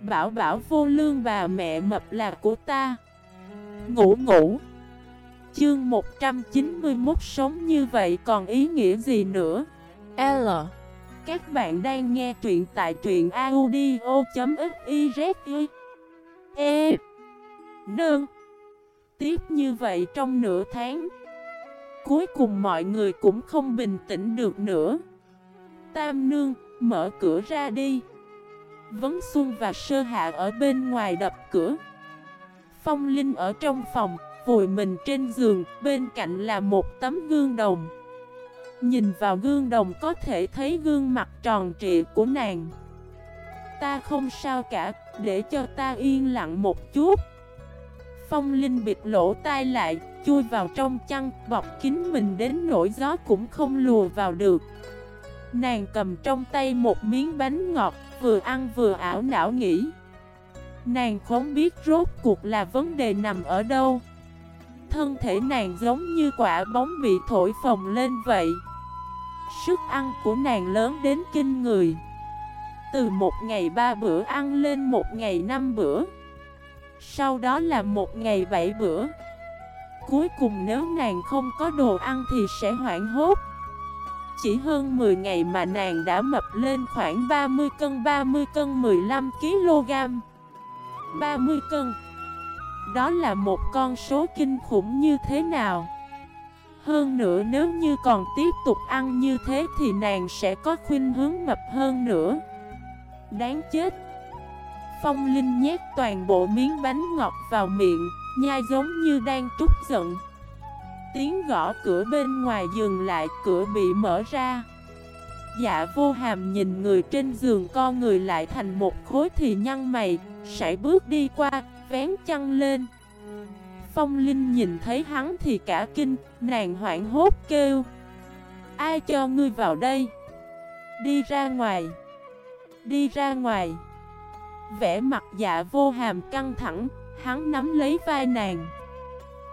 Bảo bảo vô lương bà mẹ mập là của ta. Ngủ ngủ. Chương 191 sống như vậy còn ý nghĩa gì nữa? L. Các bạn đang nghe truyện tại truyện audio.xyz E. Nương. Tiếp như vậy trong nửa tháng Cuối cùng mọi người cũng không bình tĩnh được nữa. Tam nương, mở cửa ra đi. Vấn Xuân và Sơ Hạ ở bên ngoài đập cửa. Phong Linh ở trong phòng, vùi mình trên giường Bên cạnh là một tấm gương đồng. Nhìn vào gương đồng có thể thấy gương mặt tròn trịa của nàng. Ta không sao cả, để cho ta yên lặng một chút. Phong Linh bịt lỗ tai lại, chui vào trong chăn, bọc kín mình đến nỗi gió cũng không lùa vào được. Nàng cầm trong tay một miếng bánh ngọt, vừa ăn vừa ảo não nghĩ. Nàng không biết rốt cuộc là vấn đề nằm ở đâu. Thân thể nàng giống như quả bóng bị thổi phồng lên vậy. Sức ăn của nàng lớn đến kinh người. Từ một ngày ba bữa ăn lên một ngày năm bữa. Sau đó là một ngày bảy bữa Cuối cùng nếu nàng không có đồ ăn thì sẽ hoảng hốt chỉ hơn 10 ngày mà nàng đã mập lên khoảng 30 cân 30 cân 15 kg 30 cân. Đó là một con số kinh khủng như thế nào? Hơn nữa nếu như còn tiếp tục ăn như thế thì nàng sẽ có khuynh hướng mập hơn nữa. Đáng chết. Phong Linh nhét toàn bộ miếng bánh ngọt vào miệng, nhai giống như đang trút giận. Tiếng gõ cửa bên ngoài dừng lại, cửa bị mở ra. Dạ vô hàm nhìn người trên giường co người lại thành một khối thì nhăn mày, sải bước đi qua, vén chăn lên. Phong Linh nhìn thấy hắn thì cả kinh, nàng hoảng hốt kêu. Ai cho ngươi vào đây? Đi ra ngoài. Đi ra ngoài. Vẽ mặt dạ vô hàm căng thẳng, hắn nắm lấy vai nàng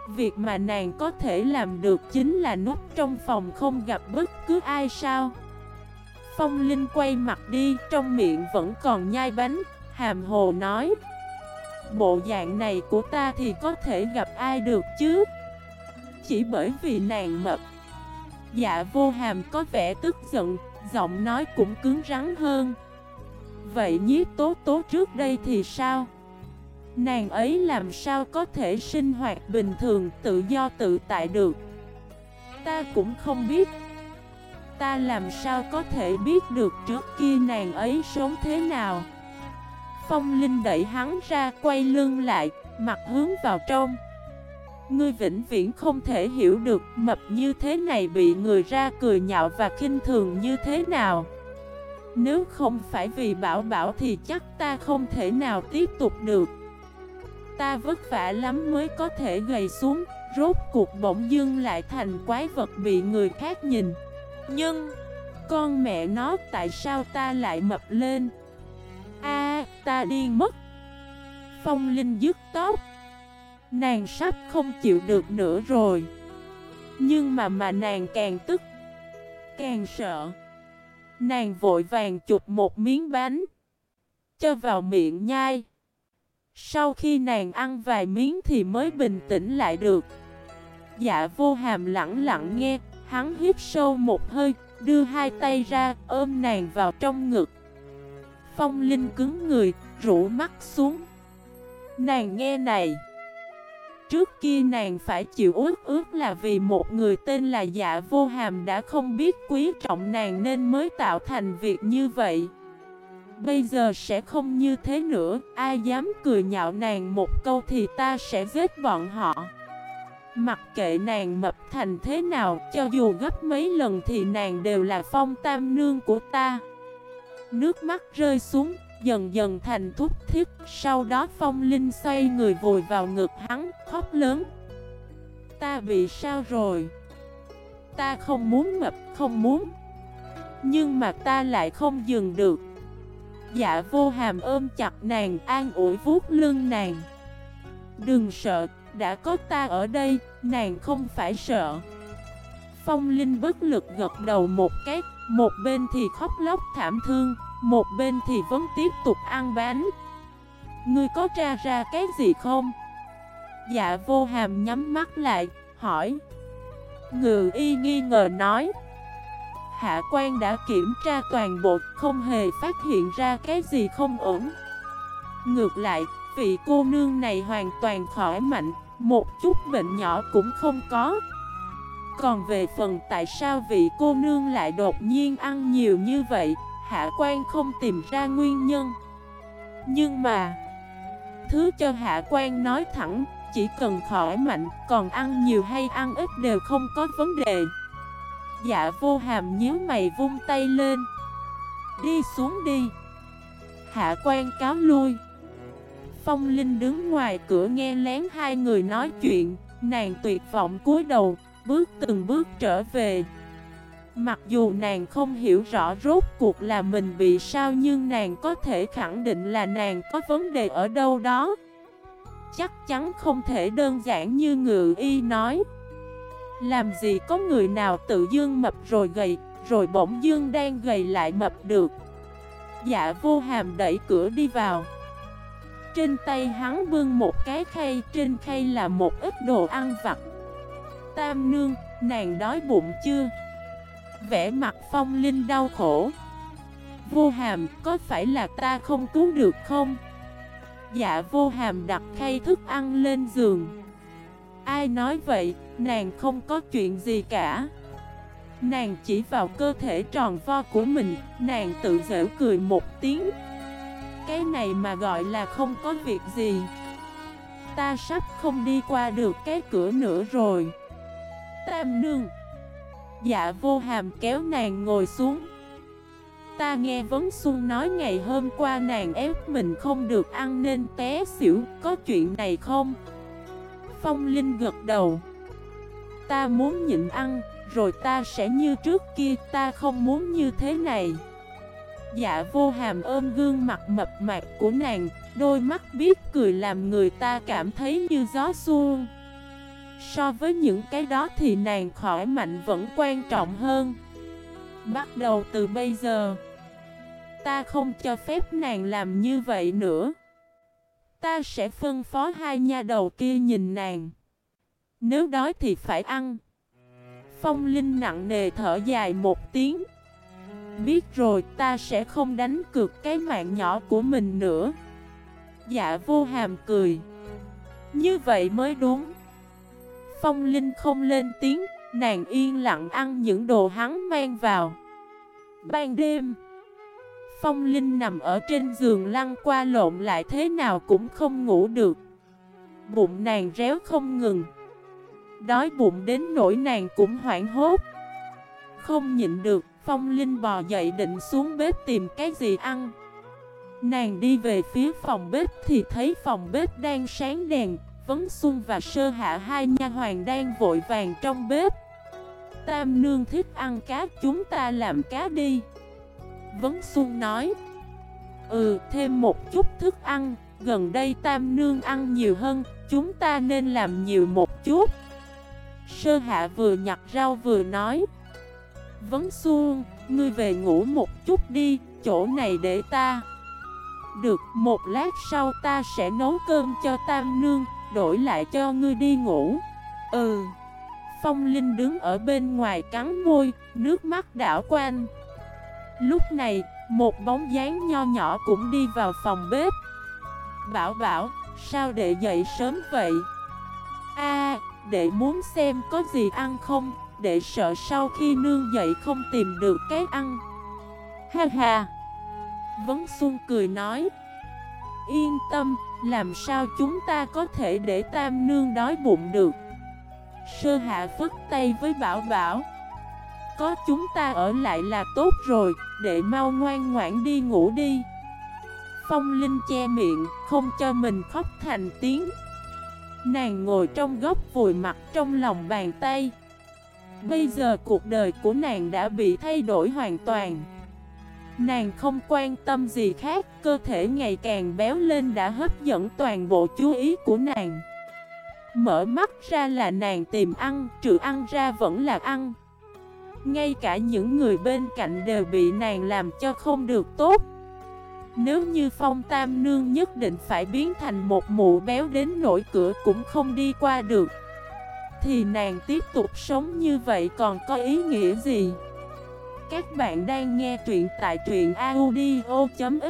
Việc mà nàng có thể làm được chính là núp trong phòng không gặp bất cứ ai sao? Phong Linh quay mặt đi, trong miệng vẫn còn nhai bánh, hàm hồ nói. Bộ dạng này của ta thì có thể gặp ai được chứ? Chỉ bởi vì nàng mập. Dạ vô hàm có vẻ tức giận, giọng nói cũng cứng rắn hơn. Vậy nhiếp tố tố trước đây thì sao? Nàng ấy làm sao có thể sinh hoạt bình thường tự do tự tại được? Ta cũng không biết Ta làm sao có thể biết được trước kia nàng ấy sống thế nào? Phong Linh đẩy hắn ra quay lưng lại, mặt hướng vào trong Ngươi vĩnh viễn không thể hiểu được mập như thế này bị người ra cười nhạo và khinh thường như thế nào nếu không phải vì bảo bảo thì chắc ta không thể nào tiếp tục được Ta vất vả lắm mới có thể gầy xuống, Rốt cuộc bỗng dưng lại thành quái vật bị người khác nhìn. Nhưng, Con mẹ nó tại sao ta lại mập lên? A, ta điên mất. Phong Linh dứt tóc. Nàng sắp không chịu được nữa rồi. Nhưng mà mà nàng càng tức, Càng sợ. Nàng vội vàng chụp một miếng bánh, Cho vào miệng nhai. Sau khi nàng ăn vài miếng thì mới bình tĩnh lại được. Dạ vô hàm lặng lặng nghe, Hắn hít sâu một hơi, Đưa hai tay ra, ôm nàng vào trong ngực. Phong Linh cứng người Rũ mắt xuống. Nàng nghe này. Trước kia nàng phải chịu ước ước là vì một người tên là dạ vô hàm đã không biết quý trọng nàng nên mới tạo thành việc như vậy. Bây giờ sẽ không như thế nữa, ai dám cười nhạo nàng một câu thì ta sẽ giết bọn họ. Mặc kệ nàng mập thành thế nào, cho dù gấp mấy lần thì nàng đều là phong tam nương của ta. Nước mắt rơi xuống, dần dần thành thúc thiết. Sau đó phong linh xoay người vùi vào ngực hắn, khóc lớn. Ta bị sao rồi? Ta không muốn mập, không muốn. Nhưng mà ta lại không dừng được. Dạ vô hàm ôm chặt nàng, an ủi vuốt lưng nàng. Đừng sợ, đã có ta ở đây, nàng không phải sợ. Phong Linh bất lực gật đầu một cái, một bên thì khóc lóc thảm thương một bên thì vẫn tiếp tục ăn bánh. Ngươi có tra ra cái gì không? Dạ vô hàm nhắm mắt lại, hỏi. Ngự y nghi ngờ nói. Hạ quan đã kiểm tra toàn bộ Không hề phát hiện ra cái gì không ổn. Ngược lại, vị cô nương này hoàn toàn khỏi mạnh Một chút bệnh nhỏ cũng không có. Còn về phần tại sao vị cô nương lại đột nhiên ăn nhiều như vậy Hạ quan không tìm ra nguyên nhân. Nhưng mà Thứ cho hạ quan nói thẳng chỉ cần khỏi mạnh, còn ăn nhiều hay ăn ít đều không có vấn đề. Dạ vô hàm nhíu mày vung tay lên. Đi xuống đi. Hạ quan cáo lui. Phong Linh đứng ngoài cửa nghe lén hai người nói chuyện, nàng tuyệt vọng cúi đầu, bước từng bước trở về. Mặc dù nàng không hiểu rõ rốt cuộc là mình bị sao nhưng nàng có thể khẳng định là nàng có vấn đề ở đâu đó chắc chắn không thể đơn giản như ngự y nói làm gì có người nào tự dương mập rồi gầy, rồi bỗng dương đang gầy lại mập được. Dạ vô hàm đẩy cửa đi vào. Trên tay hắn bưng một cái khay, trên khay là một ít đồ ăn vặt. Tam nương, nàng đói bụng chưa? Vẽ mặt phong linh đau khổ. Vô hàm, có phải là ta không cứu được không? Dạ vô hàm đặt khay thức ăn lên giường. Ai nói vậy, nàng không có chuyện gì cả. Nàng chỉ vào cơ thể tròn vo của mình Nàng tự dễ cười một tiếng. Cái này mà gọi là không có việc gì. Ta sắp không đi qua được cái cửa nữa rồi. Tam nương. Dạ vô hàm kéo nàng ngồi xuống. Ta nghe Vấn Xuân nói ngày hôm qua nàng ép mình không được ăn nên té xỉu, có chuyện này không? Phong Linh gật đầu. Ta muốn nhịn ăn, rồi ta sẽ như trước kia, ta không muốn như thế này. Dạ vô hàm ôm gương mặt mập mạp của nàng, đôi mắt biết cười làm người ta cảm thấy như gió xuông So với những cái đó thì nàng khỏi mạnh vẫn quan trọng hơn. Bắt đầu từ bây giờ Ta không cho phép nàng làm như vậy nữa. Ta sẽ phân phó hai nha đầu kia nhìn nàng. Nếu đói thì phải ăn. Phong Linh nặng nề thở dài một tiếng. Biết rồi, ta sẽ không đánh cược cái mạng nhỏ của mình nữa. Dạ vô hàm cười. Như vậy mới đúng. Phong Linh không lên tiếng, Nàng yên lặng ăn những đồ hắn mang vào. Ban đêm, Phong Linh nằm ở trên giường lăn qua lộn lại thế nào cũng không ngủ được. Bụng nàng réo không ngừng. Đói bụng đến nỗi nàng cũng hoảng hốt. Không nhịn được Phong Linh bò dậy định xuống bếp tìm cái gì ăn. Nàng đi về phía phòng bếp thì thấy phòng bếp đang sáng đèn Vấn Xuân và Sơ Hạ hai nha hoàng đang vội vàng trong bếp. Tam nương thích ăn cá chúng ta làm cá đi. Vấn Xuân nói Ừ, thêm một chút thức ăn Gần đây Tam Nương ăn nhiều hơn Chúng ta nên làm nhiều một chút. Sơ Hạ vừa nhặt rau vừa nói. Vấn Xuân, ngươi về ngủ một chút đi Chỗ này để ta. Được, một lát sau ta sẽ nấu cơm cho Tam Nương Đổi lại cho ngươi đi ngủ. Ừ. Phong Linh đứng ở bên ngoài cắn môi Nước mắt đảo quanh. Lúc này, một bóng dáng nho nhỏ cũng đi vào phòng bếp. Bảo bảo, sao đệ dậy sớm vậy? A, đệ muốn xem có gì ăn không, đệ sợ sau khi nương dậy không tìm được cái ăn. Ha ha. Vấn Xuân cười nói. Yên tâm, làm sao chúng ta có thể để tam nương đói bụng được? Sơ hạ phức tay với bảo bảo. Có chúng ta ở lại là tốt rồi, để mau ngoan ngoãn đi ngủ đi. Phong Linh che miệng, không cho mình khóc thành tiếng. Nàng ngồi trong góc vùi mặt trong lòng bàn tay. Bây giờ cuộc đời của nàng đã bị thay đổi hoàn toàn. Nàng không quan tâm gì khác, cơ thể ngày càng béo lên đã hấp dẫn toàn bộ chú ý của nàng. Mở mắt ra là nàng tìm ăn, trừ ăn ra vẫn là ăn. Ngay cả những người bên cạnh đều bị nàng làm cho không được tốt. Nếu như phong tam nương nhất định phải biến thành một mụ béo đến nỗi cửa cũng không đi qua được, Thì nàng tiếp tục sống như vậy còn có ý nghĩa gì? Các bạn đang nghe truyện tại truyện audio.fif